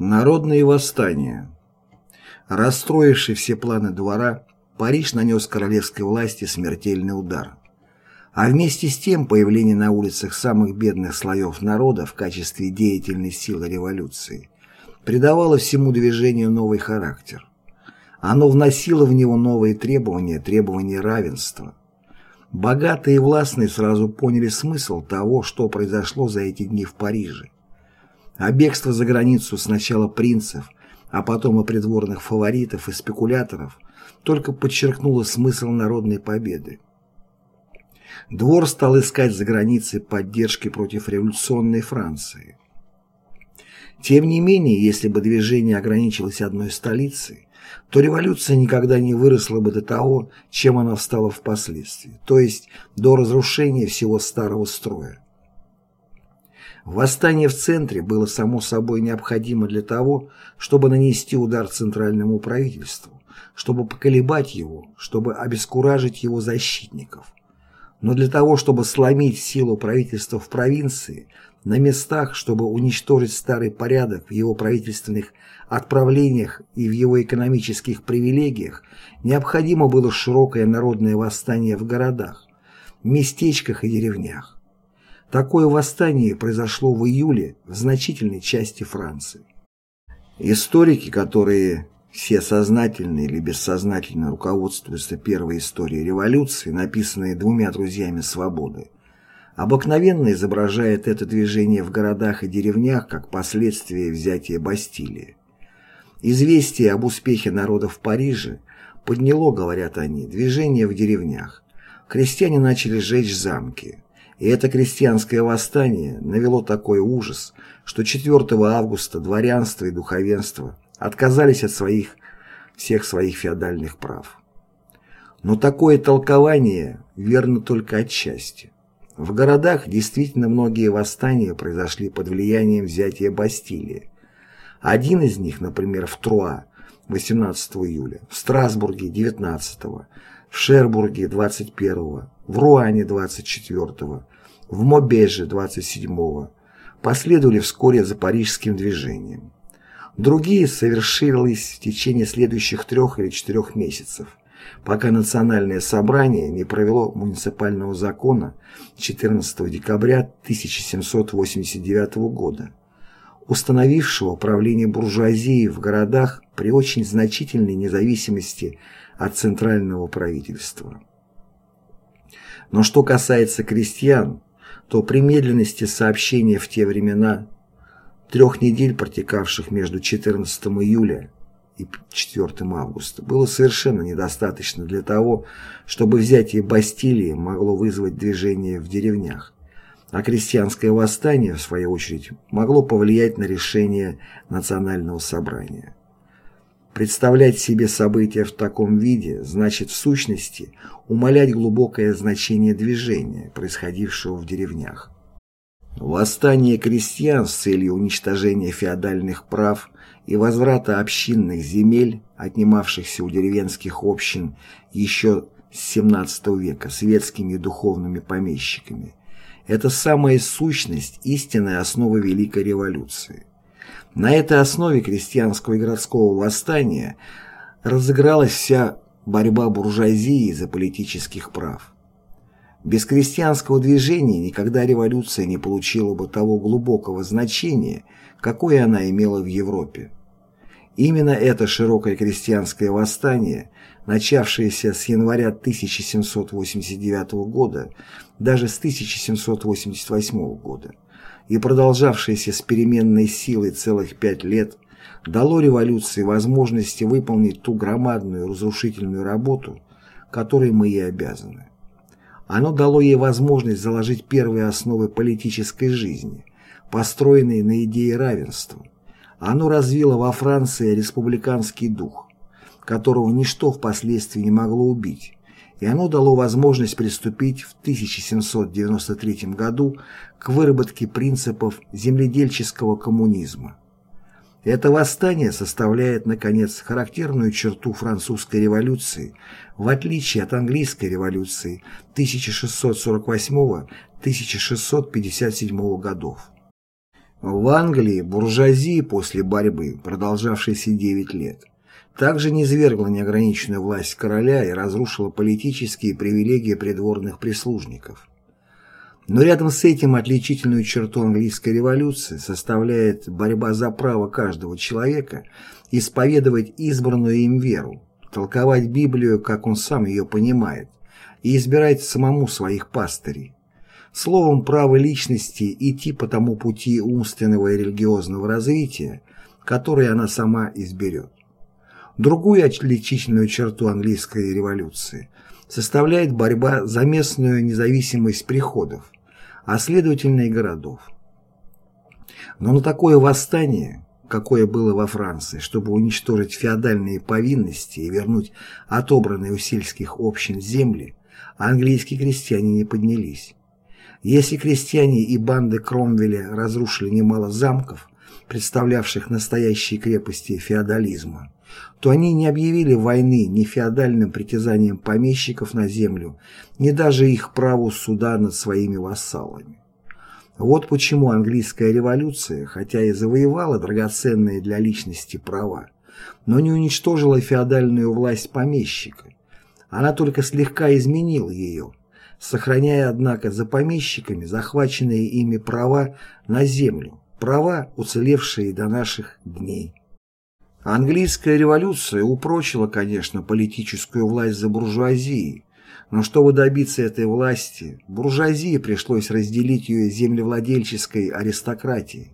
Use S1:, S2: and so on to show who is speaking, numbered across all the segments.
S1: Народные восстания. Расстроивший все планы двора, Париж нанес королевской власти смертельный удар. А вместе с тем появление на улицах самых бедных слоев народа в качестве деятельной силы революции придавало всему движению новый характер. Оно вносило в него новые требования, требования равенства. Богатые и властные сразу поняли смысл того, что произошло за эти дни в Париже а бегство за границу сначала принцев, а потом и придворных фаворитов и спекуляторов только подчеркнуло смысл народной победы. Двор стал искать за границей поддержки против революционной Франции. Тем не менее, если бы движение ограничилось одной столицей, то революция никогда не выросла бы до того, чем она стала впоследствии, то есть до разрушения всего старого строя. Восстание в центре было само собой необходимо для того, чтобы нанести удар центральному правительству, чтобы поколебать его, чтобы обескуражить его защитников. Но для того, чтобы сломить силу правительства в провинции, на местах, чтобы уничтожить старый порядок в его правительственных отправлениях и в его экономических привилегиях, необходимо было широкое народное восстание в городах, местечках и деревнях. Такое восстание произошло в июле в значительной части Франции. Историки, которые все сознательно или бессознательно руководствуются первой историей революции, написанной двумя друзьями свободы, обыкновенно изображают это движение в городах и деревнях как последствие взятия Бастилии. Известие об успехе народа в Париже подняло, говорят они, движение в деревнях. Крестьяне начали сжечь замки. И это крестьянское восстание навело такой ужас, что 4 августа дворянство и духовенство отказались от своих, всех своих феодальных прав. Но такое толкование верно только отчасти. В городах действительно многие восстания произошли под влиянием взятия Бастилии. Один из них, например, в Труа 18 июля, в Страсбурге 19, в Шербурге 21, в Руане 24, в Мобеже 27-го, последовали вскоре за парижским движением. Другие совершились в течение следующих трех или четырех месяцев, пока Национальное собрание не провело муниципального закона 14 декабря 1789 года, установившего правление буржуазии в городах при очень значительной независимости от центрального правительства. Но что касается крестьян, то при медленности сообщения в те времена, трех недель протекавших между 14 июля и 4 августа, было совершенно недостаточно для того, чтобы взятие Бастилии могло вызвать движение в деревнях, а крестьянское восстание, в свою очередь, могло повлиять на решение Национального собрания. Представлять себе события в таком виде значит в сущности умалять глубокое значение движения, происходившего в деревнях. Восстание крестьян с целью уничтожения феодальных прав и возврата общинных земель, отнимавшихся у деревенских общин еще с XVII века светскими и духовными помещиками, это самая сущность, истинная основа Великой революции. На этой основе крестьянского и городского восстания разыгралась вся борьба буржуазии за политических прав. Без крестьянского движения никогда революция не получила бы того глубокого значения, какое она имела в Европе. Именно это широкое крестьянское восстание, начавшееся с января 1789 года, даже с 1788 года, и продолжавшееся с переменной силой целых пять лет, дало революции возможности выполнить ту громадную разрушительную работу, которой мы ей обязаны. Оно дало ей возможность заложить первые основы политической жизни, построенные на идее равенства. Оно развило во Франции республиканский дух, которого ничто впоследствии не могло убить, и оно дало возможность приступить в 1793 году к выработке принципов земледельческого коммунизма. Это восстание составляет, наконец, характерную черту французской революции, в отличие от английской революции 1648-1657 годов. В Англии буржуазия после борьбы, продолжавшейся 9 лет, также низвергла неограниченную власть короля и разрушила политические привилегии придворных прислужников. Но рядом с этим отличительную черту английской революции составляет борьба за право каждого человека исповедовать избранную им веру, толковать Библию, как он сам ее понимает, и избирать самому своих пастырей. Словом, право личности идти по тому пути умственного и религиозного развития, который она сама изберет. Другую отличительную черту английской революции составляет борьба за местную независимость приходов, а следовательно и городов. Но на такое восстание, какое было во Франции, чтобы уничтожить феодальные повинности и вернуть отобранные у сельских общин земли, английские крестьяне не поднялись. Если крестьяне и банды Кромвеля разрушили немало замков, представлявших настоящие крепости феодализма, то они не объявили войны ни феодальным притязаниям помещиков на землю, ни даже их праву суда над своими вассалами. Вот почему английская революция, хотя и завоевала драгоценные для личности права, но не уничтожила феодальную власть помещика. Она только слегка изменила ее – сохраняя, однако, за помещиками захваченные ими права на землю, права, уцелевшие до наших дней. Английская революция упрочила, конечно, политическую власть за буржуазией, но чтобы добиться этой власти, буржуазии пришлось разделить ее землевладельческой аристократией.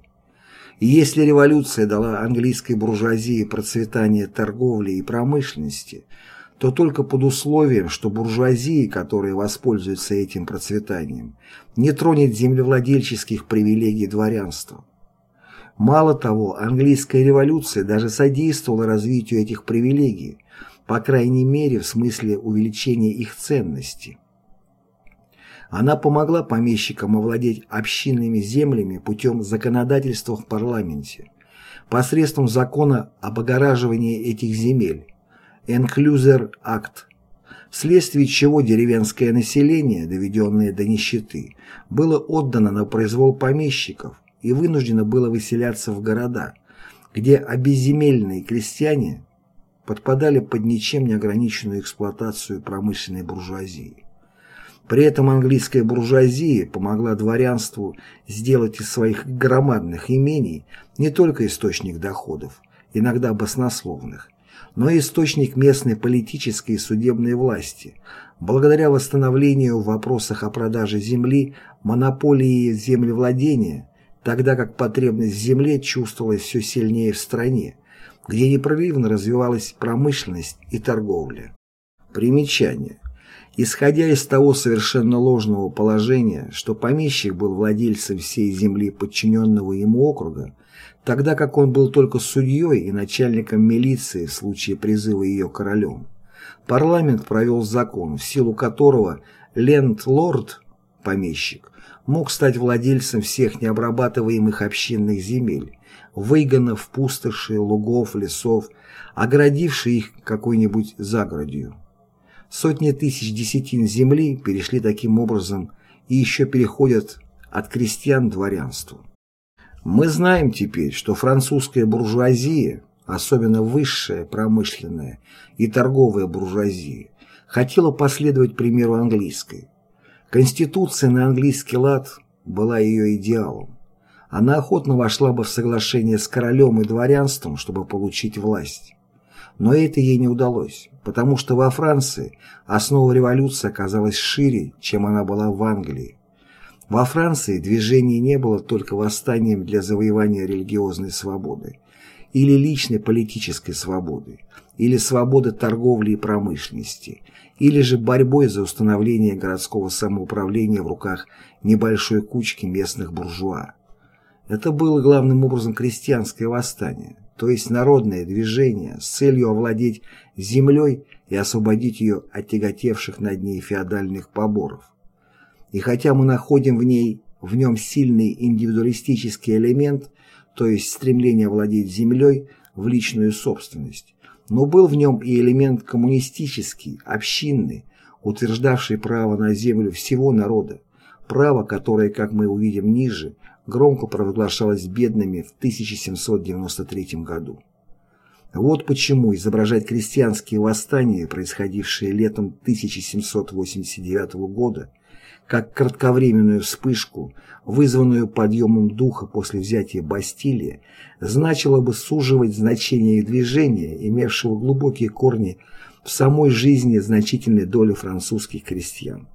S1: И если революция дала английской буржуазии процветание торговли и промышленности – то только под условием, что буржуазия, которая воспользуется этим процветанием, не тронет землевладельческих привилегий дворянства. Мало того, английская революция даже содействовала развитию этих привилегий, по крайней мере в смысле увеличения их ценности. Она помогла помещикам овладеть общинными землями путем законодательства в парламенте, посредством закона об огораживании этих земель, Энклюзер акт, вследствие чего деревенское население, доведенное до нищеты, было отдано на произвол помещиков и вынуждено было выселяться в города, где обезземельные крестьяне подпадали под ничем не ограниченную эксплуатацию промышленной буржуазии. При этом английская буржуазия помогла дворянству сделать из своих громадных имений не только источник доходов, иногда баснословных, но и источник местной политической и судебной власти, благодаря восстановлению в вопросах о продаже земли, монополии землевладения, тогда как потребность в земле чувствовалась все сильнее в стране, где непрерывно развивалась промышленность и торговля. Примечание. Исходя из того совершенно ложного положения, что помещик был владельцем всей земли подчиненного ему округа, тогда как он был только судьей и начальником милиции в случае призыва ее королем. Парламент провел закон, в силу которого ленд-лорд, помещик, мог стать владельцем всех необрабатываемых общинных земель, выгонов, пустоши, лугов, лесов, оградивший их какой-нибудь загородью. Сотни тысяч десятин земли перешли таким образом и еще переходят от крестьян дворянству. Мы знаем теперь, что французская буржуазия, особенно высшая, промышленная и торговая буржуазия, хотела последовать примеру английской. Конституция на английский лад была ее идеалом. Она охотно вошла бы в соглашение с королем и дворянством, чтобы получить власть. Но это ей не удалось, потому что во Франции основа революции оказалась шире, чем она была в Англии. Во Франции движение не было только восстанием для завоевания религиозной свободы или личной политической свободы, или свободы торговли и промышленности, или же борьбой за установление городского самоуправления в руках небольшой кучки местных буржуа. Это было главным образом крестьянское восстание, то есть народное движение с целью овладеть землей и освободить ее от тяготевших над ней феодальных поборов. И хотя мы находим в ней в нем сильный индивидуалистический элемент, то есть стремление владеть землей в личную собственность, но был в нем и элемент коммунистический, общинный, утверждавший право на землю всего народа, право, которое, как мы увидим ниже, громко провозглашалось бедными в 1793 году. Вот почему изображать крестьянские восстания, происходившие летом 1789 года, как кратковременную вспышку, вызванную подъемом духа после взятия Бастилии, значило бы суживать значение движения, имевшего глубокие корни в самой жизни значительной доли французских крестьян.